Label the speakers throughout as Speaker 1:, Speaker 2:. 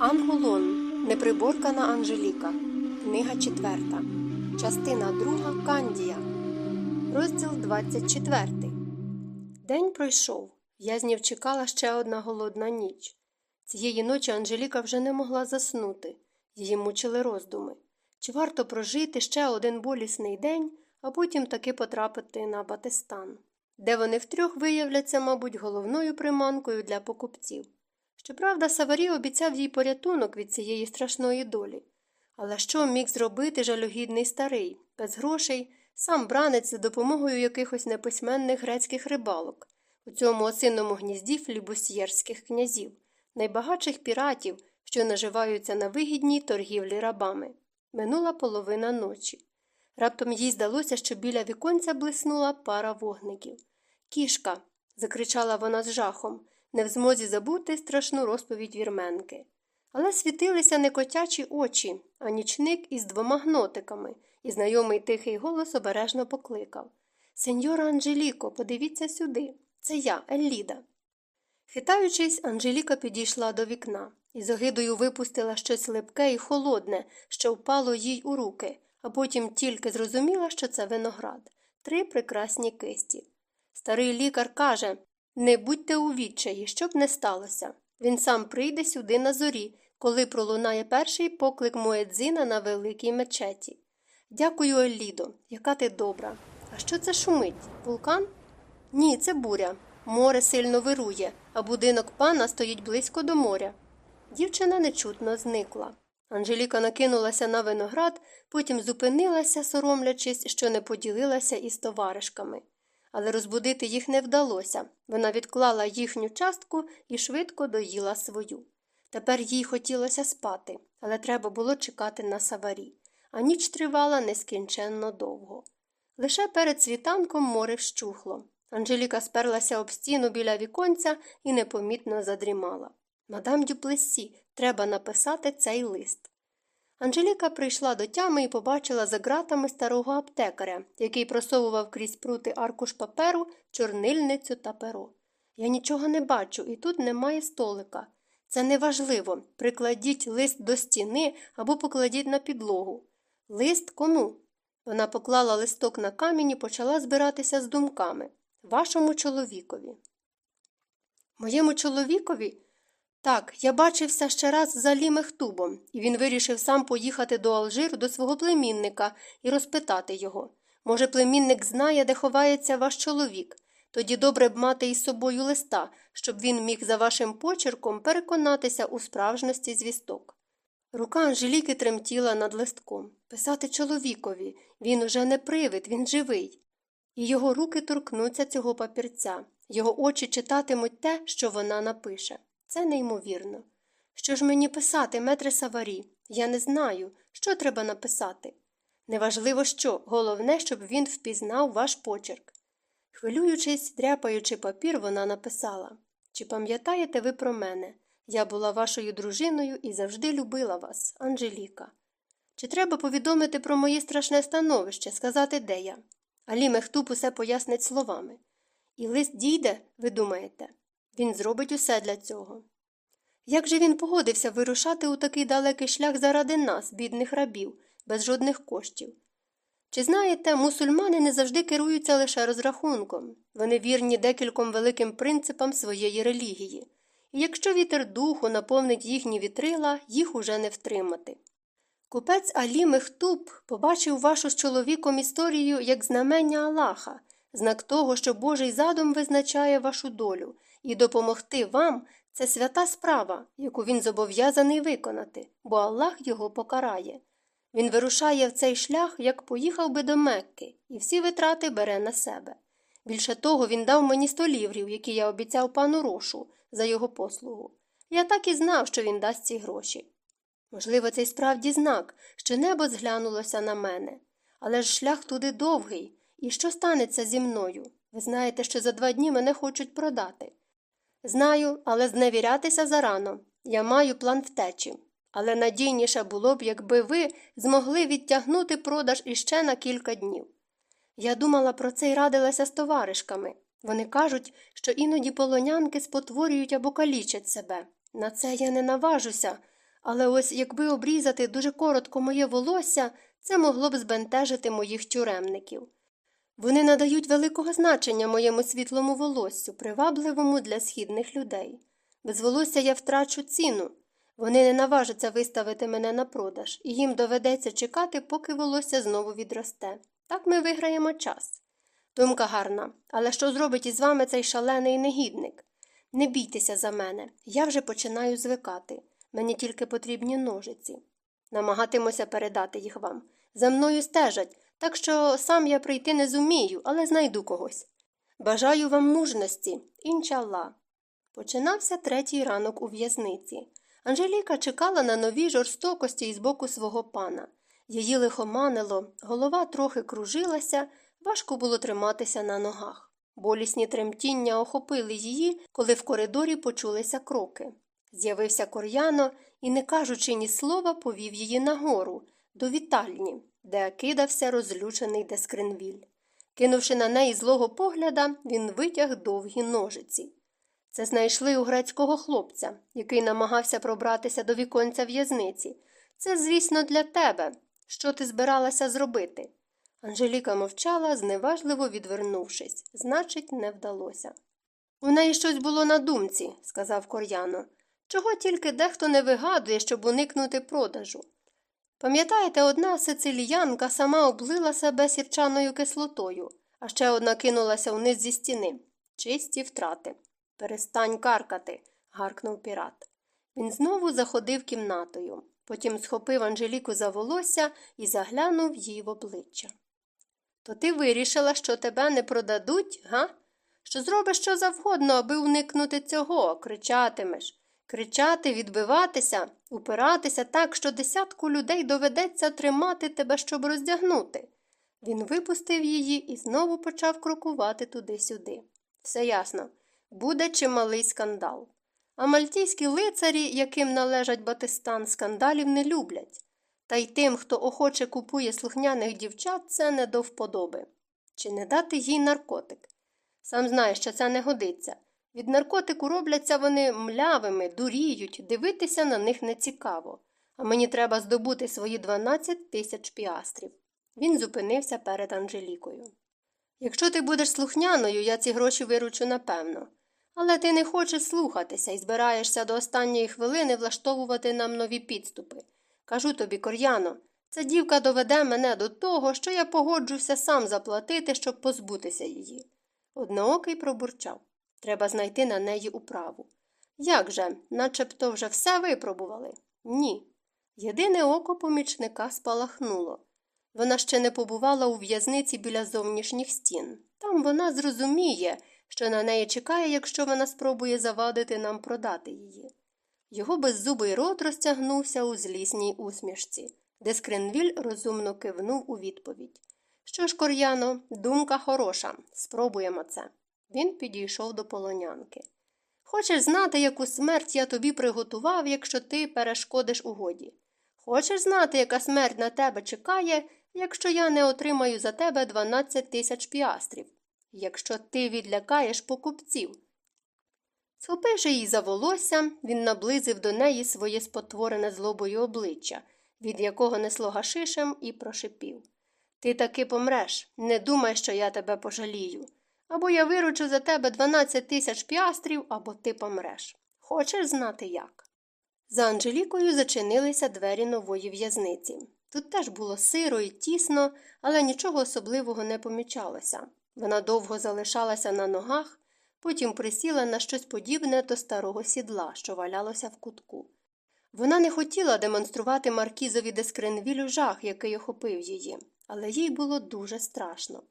Speaker 1: Ангулон. Неприборкана Анжеліка. Книга 4. Частина 2. Кандія. Розділ 24. День пройшов. В'язнів чекала ще одна голодна ніч. Цієї ночі Анжеліка вже не могла заснути. Її мучили роздуми. Чи варто прожити ще один болісний день, а потім таки потрапити на Батистан, де вони втрьох виявляться, мабуть, головною приманкою для покупців. Щоправда, Саварі обіцяв їй порятунок від цієї страшної долі. Але що міг зробити жалюгідний старий, без грошей, сам бранець за допомогою якихось неписьменних грецьких рибалок, у цьому осинному гнізді флібусьєрських князів, найбагатших піратів, що наживаються на вигідній торгівлі рабами. Минула половина ночі. Раптом їй здалося, що біля віконця блиснула пара вогників. Кішка. закричала вона з жахом не в змозі забути страшну розповідь вірменки. Але світилися не котячі очі, а нічник із двома гнотиками, і знайомий тихий голос обережно покликав Сеньора Анжеліко, подивіться сюди. Це я, Елліда. Хитаючись, Анжеліка підійшла до вікна і з огидою випустила щось липке і холодне, що впало їй у руки, а потім тільки зрозуміла, що це виноград, три прекрасні кисті. Старий лікар каже не будьте у відчаї, щоб не сталося. Він сам прийде сюди на зорі, коли пролунає перший поклик Моедзина на великій мечеті. Дякую, Еллідо, яка ти добра. А що це шумить? Вулкан? Ні, це буря. Море сильно вирує, а будинок пана стоїть близько до моря. Дівчина нечутно зникла. Анжеліка накинулася на виноград, потім зупинилася, соромлячись, що не поділилася із товаришками але розбудити їх не вдалося. Вона відклала їхню частку і швидко доїла свою. Тепер їй хотілося спати, але треба було чекати на саварі, а ніч тривала нескінченно довго. Лише перед світанком море вщухло. Анжеліка сперлася об стіну біля віконця і непомітно задрімала. Мадам Дюплесі, треба написати цей лист. Анжеліка прийшла до тями і побачила за ґратами старого аптекаря, який просовував крізь прути аркуш паперу, чорнильницю та перо. Я нічого не бачу, і тут немає столика. Це неважливо. Прикладіть лист до стіни або покладіть на підлогу. Лист кому? Вона поклала листок на камінь і почала збиратися з думками. Вашому чоловікові. Моєму чоловікові? Так, я бачився ще раз з Алі Мехтубом, і він вирішив сам поїхати до Алжиру до свого племінника і розпитати його. Може, племінник знає, де ховається ваш чоловік. Тоді добре б мати із собою листа, щоб він міг за вашим почерком переконатися у справжності звісток. Рука Анжеліки тремтіла над листком. Писати чоловікові він уже не привид, він живий. І його руки торкнуться цього папірця, його очі читатимуть те, що вона напише. Це неймовірно. Що ж мені писати, метре Саварі? Я не знаю, що треба написати. Неважливо що, головне, щоб він впізнав ваш почерк. Хвилюючись, дряпаючи папір, вона написала Чи пам'ятаєте ви про мене? Я була вашою дружиною і завжди любила вас, Анжеліка. Чи треба повідомити про моє страшне становище, сказати, де я? Алі Мехтуб усе пояснить словами. І лист дійде, ви думаєте? Він зробить усе для цього. Як же він погодився вирушати у такий далекий шлях заради нас, бідних рабів, без жодних коштів? Чи знаєте, мусульмани не завжди керуються лише розрахунком, вони вірні декільком великим принципам своєї релігії, і якщо вітер духу наповнить їхні вітрила, їх уже не втримати. Купець Алі Мехтуб побачив вашу з чоловіком історію як знамення Аллаха, знак того, що Божий задум визначає вашу долю і допомогти вам це свята справа, яку він зобов'язаний виконати, бо Аллах його покарає. Він вирушає в цей шлях, як поїхав би до Мекки, і всі витрати бере на себе. Більше того, він дав мені сто ліврів, які я обіцяв пану Рошу за його послугу. Я так і знав, що він дасть ці гроші. Можливо, це й справді знак, що небо зглянулося на мене. Але ж шлях туди довгий. І що станеться зі мною? Ви знаєте, що за два дні мене хочуть продати. Знаю, але зневірятися зарано. Я маю план втечі. Але надійніше було б, якби ви змогли відтягнути продаж іще на кілька днів. Я думала про це і радилася з товаришками. Вони кажуть, що іноді полонянки спотворюють або калічать себе. На це я не наважуся, Але ось якби обрізати дуже коротко моє волосся, це могло б збентежити моїх тюремників. Вони надають великого значення моєму світлому волоссю, привабливому для східних людей. Без волосся я втрачу ціну. Вони не наважаться виставити мене на продаж, і їм доведеться чекати, поки волосся знову відросте. Так ми виграємо час. Думка гарна, але що зробить із вами цей шалений негідник? Не бійтеся за мене, я вже починаю звикати. Мені тільки потрібні ножиці. Намагатимуся передати їх вам. За мною стежать, так що сам я прийти не зумію, але знайду когось. Бажаю вам мужності, інчалла. Починався третій ранок у в'язниці. Анжеліка чекала на нові жорстокості із боку свого пана. Її лихоманило, голова трохи кружилася, важко було триматися на ногах. Болісні тремтіння охопили її, коли в коридорі почулися кроки. З'явився кор'яно і, не кажучи ні слова, повів її нагору, до вітальні, де кидався розлючений Дескренвіль. Кинувши на неї злого погляда, він витяг довгі ножиці. Це знайшли у грецького хлопця, який намагався пробратися до віконця в'язниці. Це, звісно, для тебе. Що ти збиралася зробити? Анжеліка мовчала, зневажливо відвернувшись. Значить, не вдалося. У неї щось було на думці, сказав Кор'яно. Чого тільки дехто не вигадує, щоб уникнути продажу. Пам'ятаєте, одна сициліянка сама облила себе сірчаною кислотою, а ще одна кинулася вниз зі стіни. Чисті втрати. Перестань каркати, гаркнув пірат. Він знову заходив кімнатою, потім схопив Анжеліку за волосся і заглянув їй в обличчя. То ти вирішила, що тебе не продадуть, га? Що зробиш що завгодно, аби уникнути цього, кричатимеш. Кричати, відбиватися, упиратися так, що десятку людей доведеться тримати тебе, щоб роздягнути. Він випустив її і знову почав крокувати туди-сюди. Все ясно буде чималий скандал. А мальтійські лицарі, яким належать Батистан, скандалів не люблять. Та й тим, хто охоче купує слухняних дівчат, це не до вподоби. Чи не дати їй наркотик? Сам знаєш, що це не годиться. Від наркотику робляться вони млявими, дуріють, дивитися на них нецікаво. А мені треба здобути свої 12 тисяч піастрів. Він зупинився перед Анжелікою. Якщо ти будеш слухняною, я ці гроші виручу напевно. Але ти не хочеш слухатися і збираєшся до останньої хвилини влаштовувати нам нові підступи. Кажу тобі, Кор'яно, ця дівка доведе мене до того, що я погоджуся сам заплатити, щоб позбутися її. Одноокий пробурчав. Треба знайти на неї управу. Як же, начебто вже все випробували? Ні. Єдине око помічника спалахнуло. Вона ще не побувала у в'язниці біля зовнішніх стін. Там вона зрозуміє, що на неї чекає, якщо вона спробує завадити нам продати її. Його беззубий рот розтягнувся у злісній усмішці, де Скренвіль розумно кивнув у відповідь. Що ж, Кор'яно, думка хороша, спробуємо це. Він підійшов до полонянки. Хочеш знати, яку смерть я тобі приготував, якщо ти перешкодиш угоді? Хочеш знати, яка смерть на тебе чекає, якщо я не отримаю за тебе 12 тисяч піастрів, якщо ти відлякаєш покупців? Схопивши її за волосся, він наблизив до неї своє спотворене злобою обличчя, від якого несло гашишем, і прошипів Ти таки помреш, не думай, що я тебе пожалію. Або я виручу за тебе 12 тисяч піастрів, або ти помреш. Хочеш знати як? За Анжелікою зачинилися двері нової в'язниці. Тут теж було сиро і тісно, але нічого особливого не помічалося. Вона довго залишалася на ногах, потім присіла на щось подібне до старого сідла, що валялося в кутку. Вона не хотіла демонструвати Маркізові Дескренвілю жах, який охопив її, але їй було дуже страшно.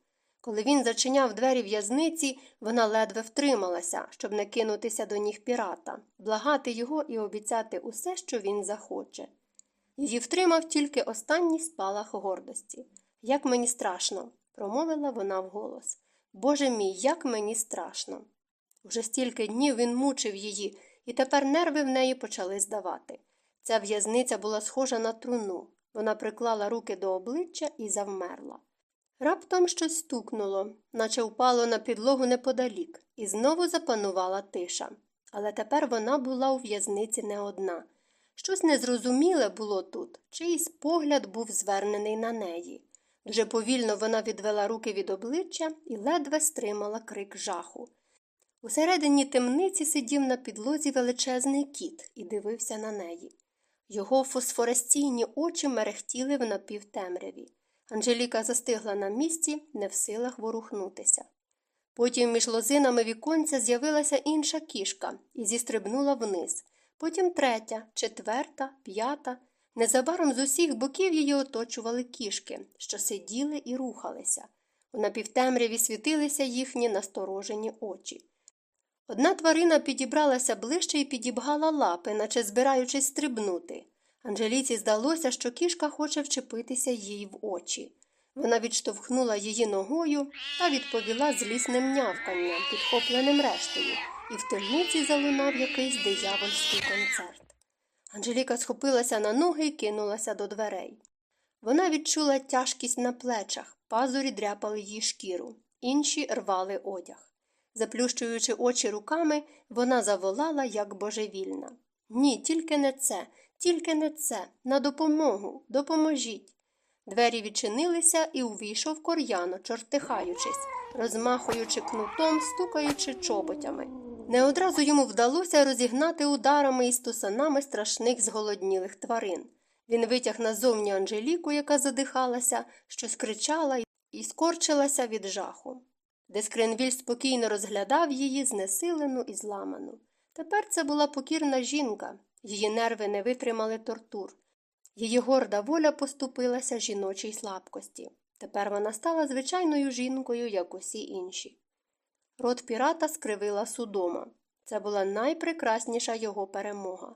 Speaker 1: Коли він зачиняв двері в'язниці, вона ледве втрималася, щоб не кинутися до ніг пірата, благати його і обіцяти усе, що він захоче. Її втримав тільки останній спалах гордості. Як мені страшно, промовила вона вголос. Боже мій, як мені страшно. Вже стільки днів він мучив її, і тепер нерви в неї почали здавати. Ця в'язниця була схожа на труну. Вона приклала руки до обличчя і завмерла. Раптом щось стукнуло, наче впало на підлогу неподалік, і знову запанувала тиша. Але тепер вона була у в'язниці не одна. Щось незрозуміле було тут, чийсь погляд був звернений на неї. Дуже повільно вона відвела руки від обличчя і ледве стримала крик жаху. Усередині темниці сидів на підлозі величезний кіт і дивився на неї. Його фосфоресційні очі мерехтіли в напівтемряві. Анжеліка застигла на місці, не в силах ворухнутися. Потім між лозинами віконця з'явилася інша кішка і зістрибнула вниз, потім третя, четверта, п'ята. Незабаром з усіх боків її оточували кішки, що сиділи і рухалися. У напівтемряві світилися їхні насторожені очі. Одна тварина підібралася ближче і підібгала лапи, наче збираючись стрибнути. Анжеліці здалося, що кішка хоче вчепитися їй в очі. Вона відштовхнула її ногою та відповіла злісним нявканням, підхопленим рештою, і в темниці залунав якийсь диявольський концерт. Анжеліка схопилася на ноги і кинулася до дверей. Вона відчула тяжкість на плечах, пазурі дряпали їй шкіру, інші рвали одяг. Заплющуючи очі руками, вона заволала, як божевільна. Ні, тільки не це, тільки не це, на допомогу, допоможіть. Двері відчинилися і увійшов кор'яно, чортихаючись, розмахуючи кнутом, стукаючи чоботями. Не одразу йому вдалося розігнати ударами і стусанами страшних зголоднілих тварин. Він витяг назовні Анжеліку, яка задихалася, що скричала і скорчилася від жаху. Дескренвіль спокійно розглядав її, знесилену і зламану. Тепер це була покірна жінка, її нерви не витримали тортур. Її горда воля поступилася жіночій слабкості. Тепер вона стала звичайною жінкою, як усі інші. Рот пірата скривила судома. Це була найпрекрасніша його перемога.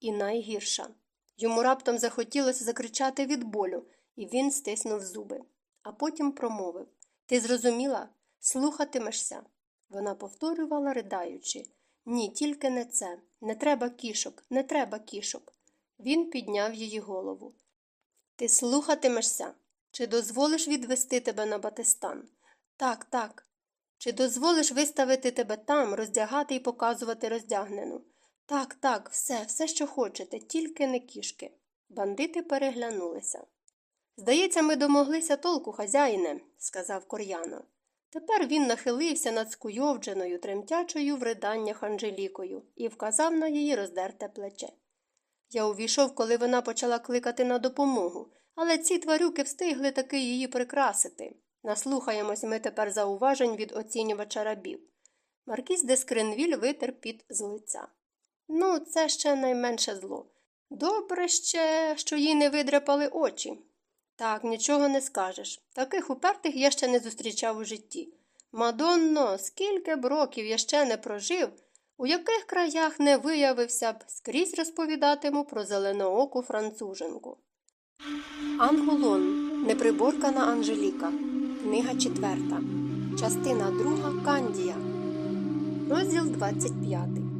Speaker 1: І найгірша. Йому раптом захотілося закричати від болю, і він стиснув зуби. А потім промовив Ти зрозуміла? Слухатимешся. Вона повторювала, ридаючи. Ні, тільки не це. Не треба кішок, не треба кішок. Він підняв її голову. Ти слухатимешся? Чи дозволиш відвести тебе на батистан? Так, так. Чи дозволиш виставити тебе там, роздягати і показувати роздягнену? Так, так, все, все, що хочете, тільки не кішки. Бандити переглянулися. Здається, ми домоглися толку, хазяїне, сказав Кор'яно. Тепер він нахилився над скуйовдженою, тремтячою в риданнях Анжелікою і вказав на її роздерте плече. Я увійшов, коли вона почала кликати на допомогу, але ці тварюки встигли таки її прикрасити. Наслухаємось ми тепер зауважень від оцінювача рабів. Маркіз де Скринвіль витер під з лиця. Ну, це ще найменше зло. Добре ще, що їй не видряпали очі. Так, нічого не скажеш. Таких упертих я ще не зустрічав у житті. Мадонно, скільки б років я ще не прожив, у яких краях не виявився б, скрізь розповідатиму про зеленооку француженку. Анголон. Неприборкана Анжеліка. Книга четверта. Частина друга Кандія. Розділ 25.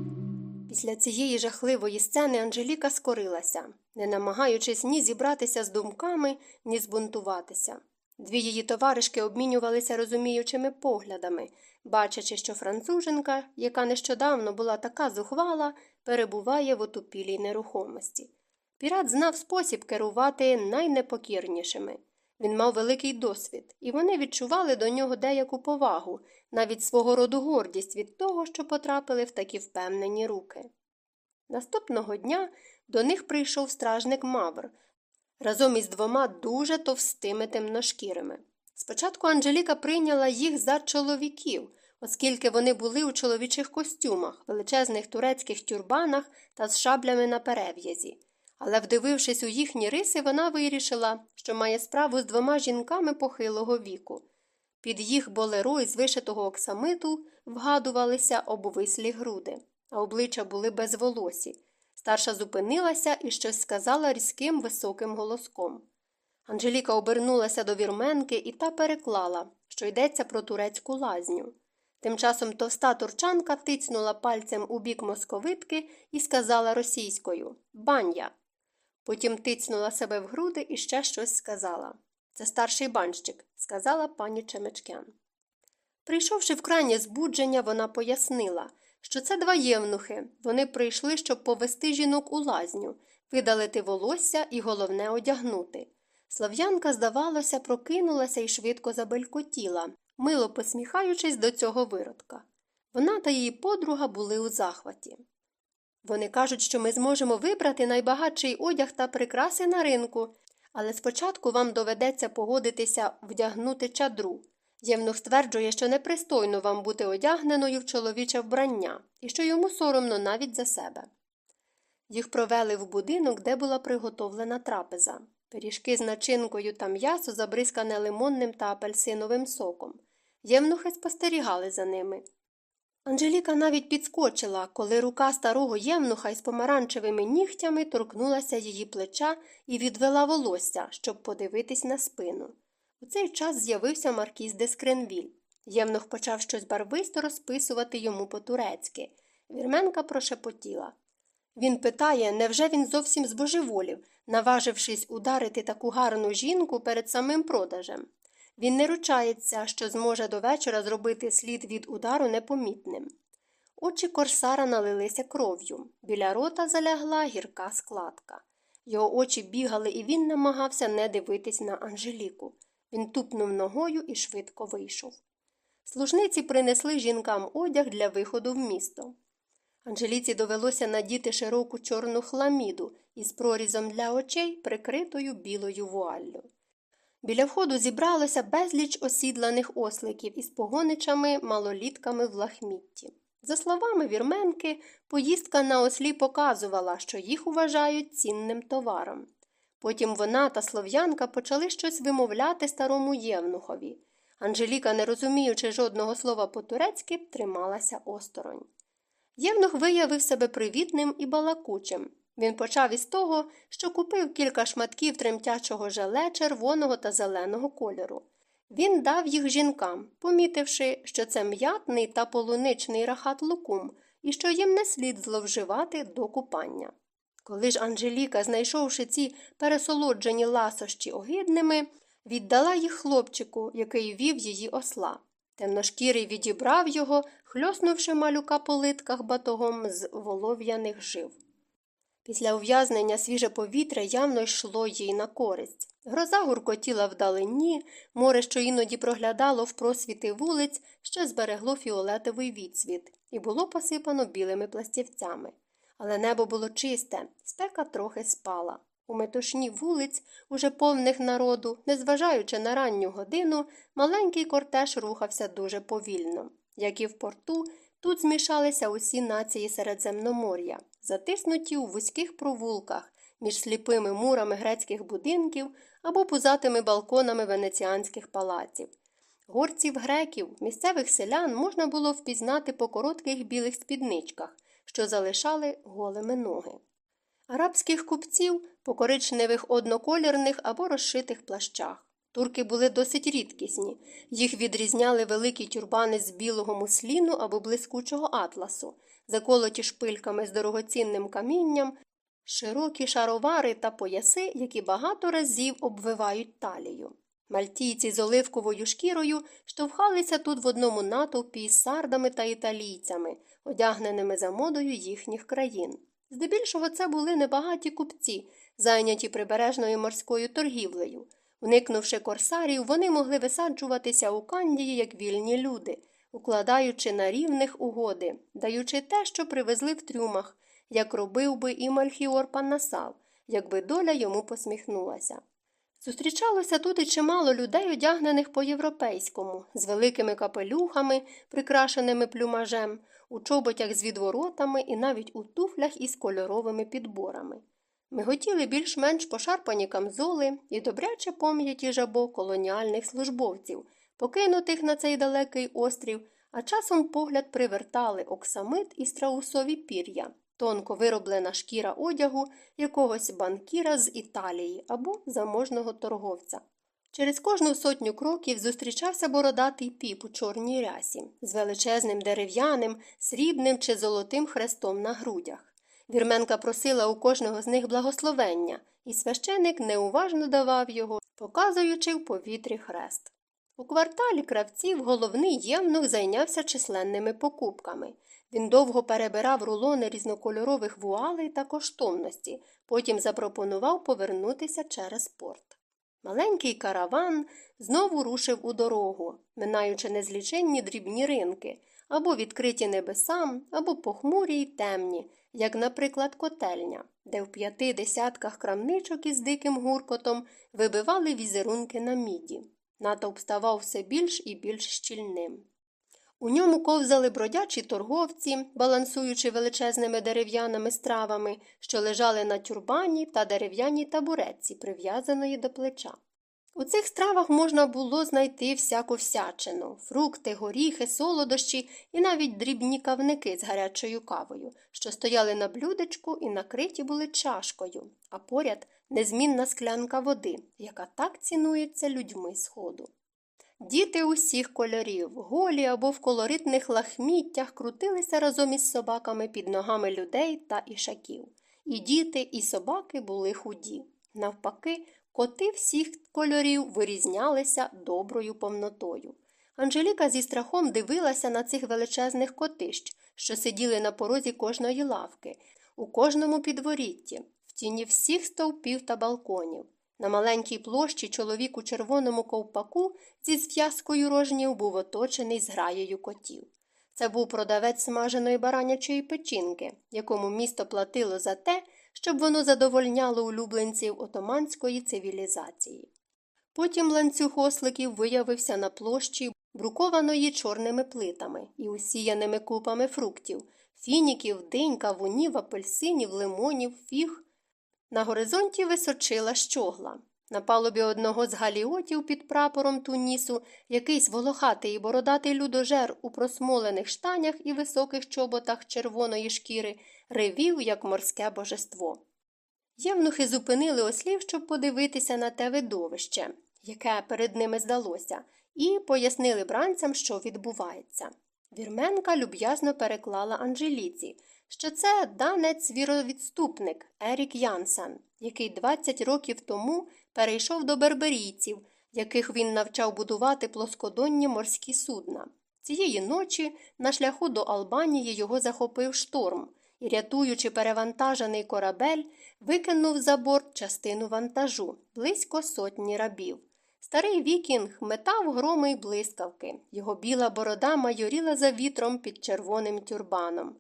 Speaker 1: Після цієї жахливої сцени Анжеліка скорилася, не намагаючись ні зібратися з думками, ні збунтуватися. Дві її товаришки обмінювалися розуміючими поглядами, бачачи, що француженка, яка нещодавно була така зухвала, перебуває в отупілій нерухомості. Пірат знав спосіб керувати найнепокірнішими. Він мав великий досвід, і вони відчували до нього деяку повагу, навіть свого роду гордість від того, що потрапили в такі впевнені руки. Наступного дня до них прийшов стражник Мавр разом із двома дуже товстими темношкірими. Спочатку Анжеліка прийняла їх за чоловіків, оскільки вони були у чоловічих костюмах, величезних турецьких тюрбанах та з шаблями на перев'язі. Але, вдивившись у їхні риси, вона вирішила, що має справу з двома жінками похилого віку. Під їх болеро із вишитого оксамиту вгадувалися обвислі груди, а обличчя були безволосі. Старша зупинилася і щось сказала різким високим голоском. Анжеліка обернулася до вірменки і та переклала, що йдеться про турецьку лазню. Тим часом товста турчанка тицнула пальцем у бік московитки і сказала російською Баня. Потім тицнула себе в груди і ще щось сказала. Це старший банщик, сказала пані Чемечкян. Прийшовши в крайнє збудження, вона пояснила що це два євнухи. Вони прийшли, щоб повести жінок у лазню, видалити волосся і головне одягнути. Слав'янка, здавалося, прокинулася і швидко забелькотіла, мило посміхаючись до цього виродка. Вона та її подруга були у захваті. Вони кажуть, що ми зможемо вибрати найбагатший одяг та прикраси на ринку, але спочатку вам доведеться погодитися вдягнути чадру. Євнух стверджує, що непристойно вам бути одягненою в чоловіче вбрання і що йому соромно навіть за себе. Їх провели в будинок, де була приготовлена трапеза. Пиріжки з начинкою та м'ясо забризкане лимонним та апельсиновим соком. Євнухи спостерігали за ними. Анжеліка навіть підскочила, коли рука старого євнуха із помаранчевими нігтями торкнулася її плеча і відвела волосся, щоб подивитись на спину. У цей час з'явився маркіз де Скренвіль. Євнух почав щось барвисто розписувати йому по-турецьки. Вірменка прошепотіла. Він питає, невже він зовсім збожеволів, наважившись ударити таку гарну жінку перед самим продажем. Він не ручається, що зможе до вечора зробити слід від удару непомітним. Очі корсара налилися кров'ю. Біля рота залягла гірка складка. Його очі бігали, і він намагався не дивитись на Анжеліку. Він тупнув ногою і швидко вийшов. Служниці принесли жінкам одяг для виходу в місто. Анжеліці довелося надіти широку чорну хламіду із прорізом для очей, прикритою білою вуаллю. Біля входу зібралося безліч осідланих осликів із погоничами, малолітками в лахмітті. За словами вірменки, поїздка на ослі показувала, що їх вважають цінним товаром. Потім вона та слов'янка почали щось вимовляти старому євнухові. Анжеліка, не розуміючи жодного слова по-турецьки, трималася осторонь. Євнух виявив себе привітним і балакучим. Він почав із того, що купив кілька шматків тремтячого желе червоного та зеленого кольору. Він дав їх жінкам, помітивши, що це м'ятний та полуничний рахат лукум і що їм не слід зловживати до купання. Коли ж Анжеліка, знайшовши ці пересолоджені ласощі огидними, віддала їх хлопчику, який вів її осла. Темношкірий відібрав його, хльоснувши малюка по литках батогом з волов'яних жив. Після ув'язнення свіже повітря явно йшло їй на користь. Гроза гуркотіла вдалині, море, що іноді проглядало в просвіти вулиць, ще зберегло фіолетовий відсвіт і було посипано білими пластівцями. Але небо було чисте, спека трохи спала. У метушні вулиць, уже повних народу, незважаючи на ранню годину, маленький кортеж рухався дуже повільно. Як і в порту, тут змішалися усі нації Середземномор'я, затиснуті у вузьких провулках між сліпими мурами грецьких будинків або пузатими балконами венеціанських палаців. Горців греків, місцевих селян можна було впізнати по коротких білих спідничках, що залишали голими ноги. Арабських купців по коричневих одноколірних або розшитих плащах. Турки були досить рідкісні, їх відрізняли великі тюрбани з білого мусліну або блискучого атласу, заколоті шпильками з дорогоцінним камінням, широкі шаровари та пояси, які багато разів обвивають талію. Мальтійці з оливковою шкірою штовхалися тут в одному натовпі із сардами та італійцями, одягненими за модою їхніх країн. Здебільшого це були небагаті купці, зайняті прибережною морською торгівлею. Уникнувши корсарів, вони могли висаджуватися у Кандії як вільні люди, укладаючи на рівних угоди, даючи те, що привезли в трюмах, як робив би і Мальхіор Паннасал, якби доля йому посміхнулася. Зустрічалося тут і чимало людей, одягнених по європейському, з великими капелюхами, прикрашеними плюмажем, у чоботях з відворотами і навіть у туфлях із кольоровими підборами. Миготіли більш-менш пошарпані камзоли і добряче пам'яті жабо колоніальних службовців, покинутих на цей далекий острів, а часом погляд привертали оксамит і страусові пір'я, тонко вироблена шкіра одягу якогось банкіра з Італії або заможного торговця. Через кожну сотню кроків зустрічався бородатий піп у чорній рясі з величезним дерев'яним, срібним чи золотим хрестом на грудях. Вірменка просила у кожного з них благословення, і священик неуважно давав його, показуючи в повітрі хрест. У кварталі кравців головний євнух зайнявся численними покупками. Він довго перебирав рулони різнокольорових вуалей та коштовності, потім запропонував повернутися через порт. Маленький караван знову рушив у дорогу, минаючи незліченні дрібні ринки, або відкриті небесам, або похмурі й темні, як, наприклад, котельня, де в п'яти десятках крамничок із диким гуркотом вибивали візерунки на міді. Натовп ставав все більш і більш щільним. У ньому ковзали бродячі торговці, балансуючи величезними дерев'яними стравами, що лежали на тюрбані та дерев'яній табуретці, прив'язаної до плеча. У цих стравах можна було знайти всяку всячину фрукти, горіхи, солодощі і навіть дрібні кавники з гарячою кавою, що стояли на блюдечку і накриті були чашкою, а поряд незмінна склянка води, яка так цінується людьми сходу. Діти усіх кольорів, голі або в колоритних лахміттях крутилися разом із собаками під ногами людей та ішаків. І діти, і собаки були худі. Навпаки, коти всіх кольорів вирізнялися доброю повнотою. Анжеліка зі страхом дивилася на цих величезних котищ, що сиділи на порозі кожної лавки, у кожному підворітті, в тіні всіх стовпів та балконів. На маленькій площі чоловік у червоному ковпаку зі зв'язкою рожнів був оточений зграєю котів. Це був продавець смаженої баранячої печінки, якому місто платило за те, щоб воно задовольняло улюбленців отоманської цивілізації. Потім ланцюг осликів виявився на площі, брукованої чорними плитами і усіяними купами фруктів, фініків, динь, кавунів, апельсинів, лимонів, фіг. На горизонті височила щогла. На палубі одного з галіотів під прапором Тунісу якийсь волохатий і бородатий людожер у просмолених штанях і високих чоботах червоної шкіри ревів, як морське божество. Євнухи зупинили ослів, щоб подивитися на те видовище, яке перед ними здалося, і пояснили бранцям, що відбувається. Вірменка люб'язно переклала Анжеліці, що це данець віровідступник Ерік Янсен, який 20 років тому перейшов до берберійців, яких він навчав будувати плоскодонні морські судна. Цієї ночі на шляху до Албанії його захопив шторм і, рятуючи перевантажений корабель, викинув за борт частину вантажу близько сотні рабів. Старий вікінг метав громи й блискавки, його біла борода майоріла за вітром під червоним тюрбаном.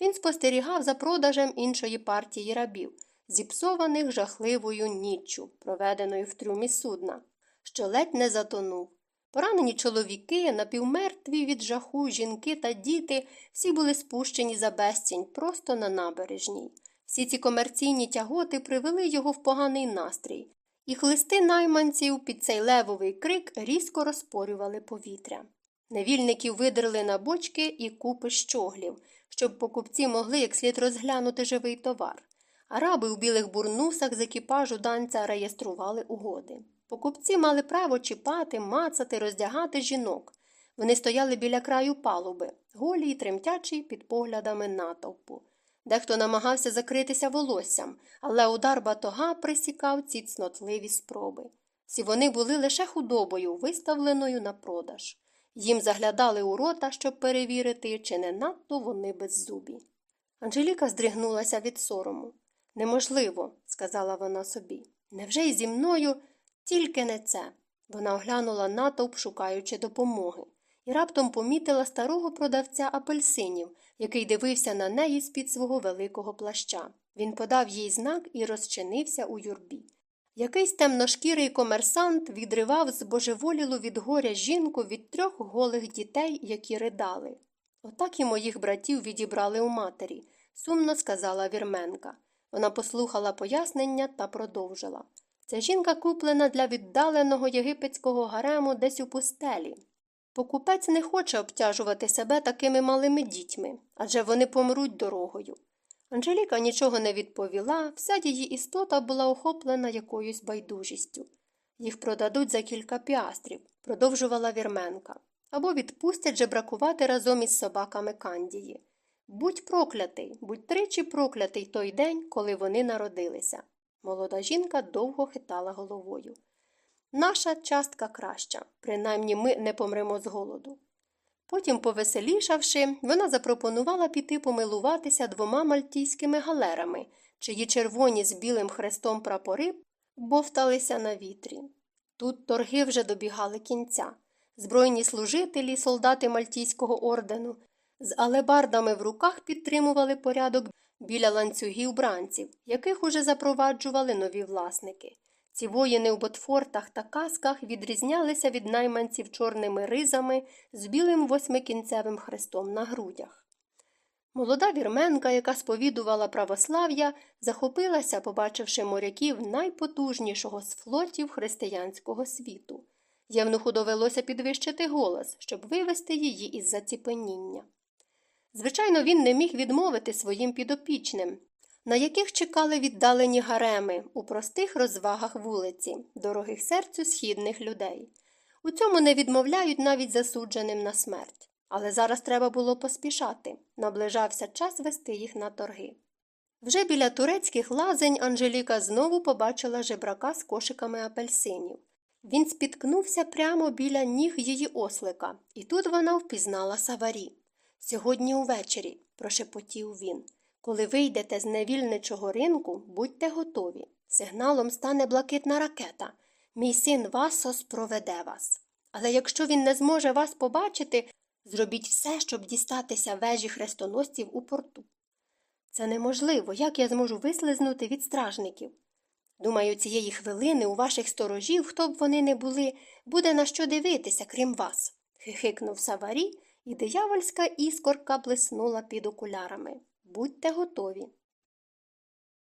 Speaker 1: Він спостерігав за продажем іншої партії рабів, зіпсованих жахливою ніччю, проведеною в трюмі судна, що ледь не затонув. Поранені чоловіки, напівмертві від жаху, жінки та діти всі були спущені за безцінь просто на набережній. Всі ці комерційні тяготи привели його в поганий настрій, і хлисти найманців під цей левовий крик різко розпорювали повітря. Невільників видерли на бочки і купи щоглів, щоб покупці могли як слід розглянути живий товар. Араби у білих бурнусах з екіпажу данця реєстрували угоди. Покупці мали право чіпати, мацати, роздягати жінок. Вони стояли біля краю палуби, голі й тремтячі під поглядами натовпу. Дехто намагався закритися волоссям, але удар батога присікав ці цнотливі спроби. Всі вони були лише худобою, виставленою на продаж. Їм заглядали у рота, щоб перевірити, чи не надто вони беззубі. Анжеліка здригнулася від сорому. Неможливо, сказала вона собі. Невже й зі мною тільки не це. Вона оглянула натовп, шукаючи допомоги, і раптом помітила старого продавця апельсинів, який дивився на неї з під свого великого плаща. Він подав їй знак і розчинився у юрбі. Якийсь темношкірий комерсант відривав збожеволілу від горя жінку від трьох голих дітей, які ридали. Отак і моїх братів відібрали у матері, сумно сказала вірменка. Вона послухала пояснення та продовжила. Ця жінка куплена для віддаленого єгипетського гарему десь у пустелі. Покупець не хоче обтяжувати себе такими малими дітьми, адже вони помруть дорогою. Анжеліка нічого не відповіла, вся її істота була охоплена якоюсь байдужістю. Їх продадуть за кілька піастрів, продовжувала вірменка, або відпустять жебракувати разом із собаками Кандії. Будь проклятий, будь тричі проклятий той день, коли вони народилися. Молода жінка довго хитала головою. Наша частка краща, принаймні ми не помремо з голоду. Потім, повеселішавши, вона запропонувала піти помилуватися двома мальтійськими галерами, чиї червоні з білим хрестом прапори бовталися на вітрі. Тут торги вже добігали кінця. Збройні служителі, солдати мальтійського ордену, з алебардами в руках підтримували порядок біля ланцюгів бранців, яких уже запроваджували нові власники. Ці воїни у ботфортах та касках відрізнялися від найманців чорними ризами з білим восьмикінцевим хрестом на грудях. Молода вірменка, яка сповідувала православ'я, захопилася, побачивши моряків найпотужнішого з флотів християнського світу. Євнуху довелося підвищити голос, щоб вивести її із заціпеніння. Звичайно, він не міг відмовити своїм підопічним, на яких чекали віддалені гареми у простих розвагах вулиці, дорогих серцю східних людей. У цьому не відмовляють навіть засудженим на смерть. Але зараз треба було поспішати наближався час вести їх на торги. Вже біля турецьких лазень Анжеліка знову побачила жебрака з кошиками апельсинів. Він спіткнувся прямо біля ніг її ослика, і тут вона впізнала саварі. Сьогодні увечері, прошепотів він. Коли вийдете з невільничого ринку, будьте готові. Сигналом стане блакитна ракета. Мій син Васос проведе вас. Але якщо він не зможе вас побачити, зробіть все, щоб дістатися вежі хрестоносців у порту. Це неможливо, як я зможу вислизнути від стражників. Думаю, цієї хвилини у ваших сторожів, хто б вони не були, буде на що дивитися, крім вас. хихикнув Саварі, і диявольська іскорка блиснула під окулярами. Будьте готові.